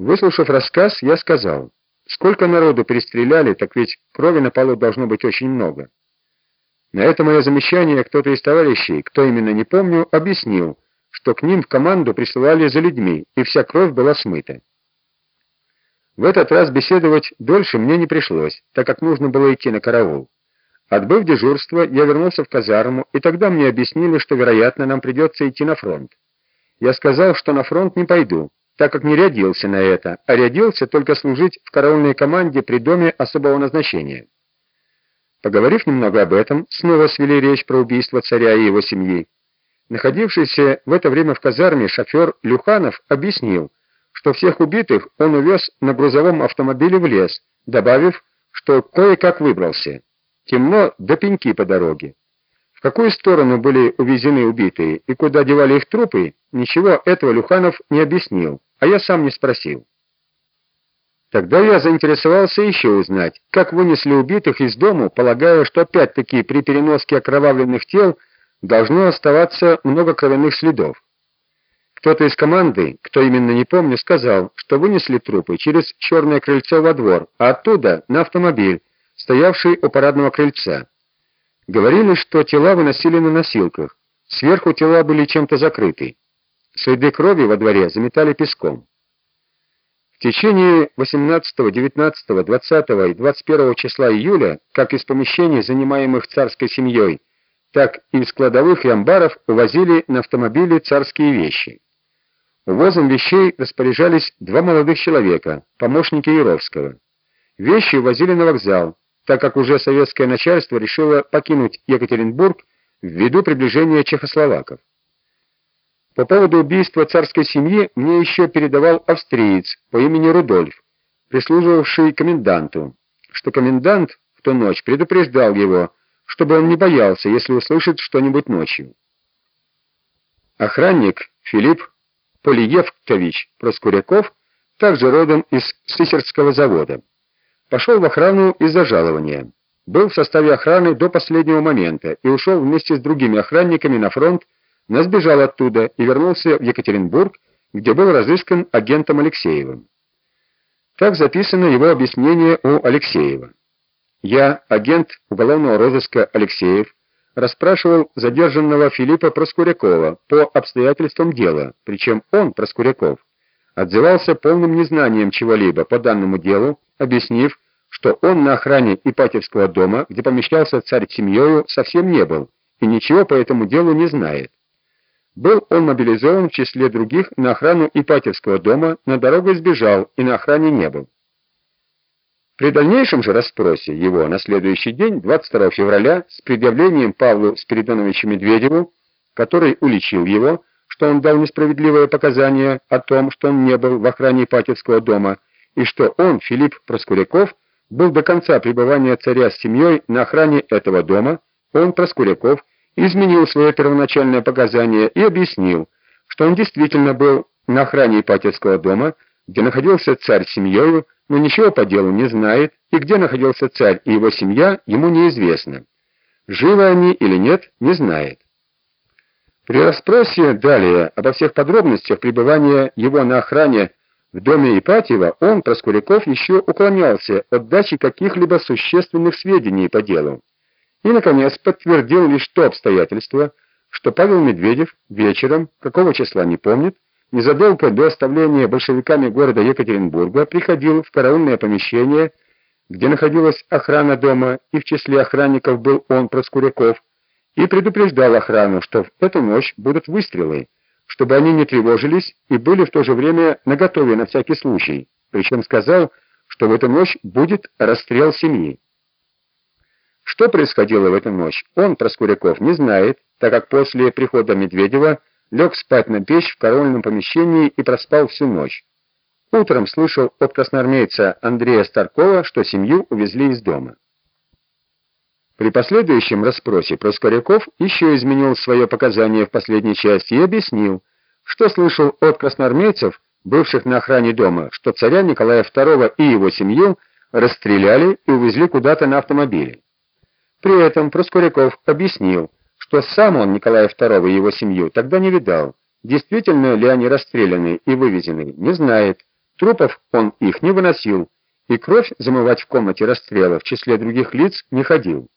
Выслушав рассказ, я сказал, сколько народу перестреляли, так ведь крови на полу должно быть очень много. На это мое замечание кто-то из товарищей, кто именно не помню, объяснил, что к ним в команду присылали за людьми, и вся кровь была смыта. В этот раз беседовать дольше мне не пришлось, так как нужно было идти на караул. Отбыв дежурство, я вернулся в казарму, и тогда мне объяснили, что, вероятно, нам придется идти на фронт. Я сказал, что на фронт не пойду, так как не рядился на это, а рядился только служить в караульной команде при доме особого назначения. Поговорив немного об этом, снова свели речь про убийство царя и его семьи. Находившийся в это время в казарме шофер Люханов объяснил, что всех убитых он увез на грузовом автомобиле в лес, добавив, что кое-как выбрался. Темно до пеньки по дороге. В какую сторону были увезены убитые и куда девали их трупы, ничего этого Люханов не объяснил, а я сам не спросил. Тогда я заинтересовался еще узнать, как вынесли убитых из дому, полагая, что опять-таки при переноске окровавленных тел должно оставаться много кровяных следов. Кто-то из команды, кто именно не помню, сказал, что вынесли трупы через черное крыльцо во двор, а оттуда на автомобиль, стоявший у парадного крыльца. Говорили, что тела выносили на носилках. Сверху тела были чем-то закрыты. Следы крови во дворе заметали песком. В течение 18, 19, 20 и 21 числа июля, как из помещений, занимаемых царской семьей, так и из кладовых и амбаров увозили на автомобиле царские вещи. Увозом вещей распоряжались два молодых человека, помощники Яровского. Вещи увозили на вокзал, так как уже советское начальство решило покинуть Екатеринбург ввиду приближения чехословаков. По поводу убийства царской семьи мне еще передавал австриец по имени Рудольф, прислуживавший коменданту, что комендант в ту ночь предупреждал его, чтобы он не боялся, если услышит что-нибудь ночью. Охранник Филипп Полиевкович Проскуряков, также родом из Сысерского завода. Пошел в охрану из-за жалования. Был в составе охраны до последнего момента и ушел вместе с другими охранниками на фронт, но сбежал оттуда и вернулся в Екатеринбург, где был разыскан агентом Алексеевым. Так записано его объяснение у Алексеева. Я, агент уголовного розыска Алексеев, расспрашивал задержанного Филиппа Проскурякова по обстоятельствам дела, причем он, Проскуряков, отзывался полным незнанием чего-либо по данному делу, объяснив, что он на охране Ипатьевского дома, где помещался царь с семьей, совсем не был и ничего по этому делу не знает. Был он мобилизован в числе других на охрану Ипатьевского дома, на дорогу сбежал и на охране не был. При дальнейшем же расспросе его на следующий день, 22 февраля, с предъявлением Павлу Спиридоновичу Медведеву, который уличил его, что он дал несправедливое показание о том, что он не был в охране Ипатьевского дома, и что он, Филипп Проскуряков, был до конца пребывания царя с семьей на охране этого дома, он, Проскуряков, изменил свое первоначальное показание и объяснил, что он действительно был на охране Ипатьевского дома, где находился царь с семьей, но ничего по делу не знает, и где находился царь и его семья, ему неизвестно. Живы они или нет, не знает. При расспросе далее обо всех подробностях пребывания его на охране в доме Ипатьева он, Проскуряков, еще уклонялся от дачи каких-либо существенных сведений по делу. И, наконец, подтвердил лишь то обстоятельство, что Павел Медведев вечером, какого числа не помнит, незадолго до оставления большевиками города Екатеринбурга приходил в караульное помещение, где находилась охрана дома, и в числе охранников был он, Проскуряков, и предупреждал охрану, что в эту ночь будут выстрелы, чтобы они не тревожились и были в то же время наготове на всякий случай, причем сказал, что в эту ночь будет расстрел семьи. Что происходило в эту ночь, он, Проскуряков, не знает, так как после прихода Медведева лег спать на печь в караульном помещении и проспал всю ночь. Утром слышал от красноармейца Андрея Старкова, что семью увезли из дома. При последующем расспросе Проскуряков еще изменил свое показание в последней части и объяснил, что слышал от красноармейцев, бывших на охране дома, что царя Николая II и его семью расстреляли и увезли куда-то на автомобиле. При этом Проскуряков объяснил, что сам он Николая II и его семью тогда не видал. Действительно ли они расстреляны и вывезены, не знает, Трупов он их не выносил, и кровь замывать в комнате расстрела в числе других лиц не ходил.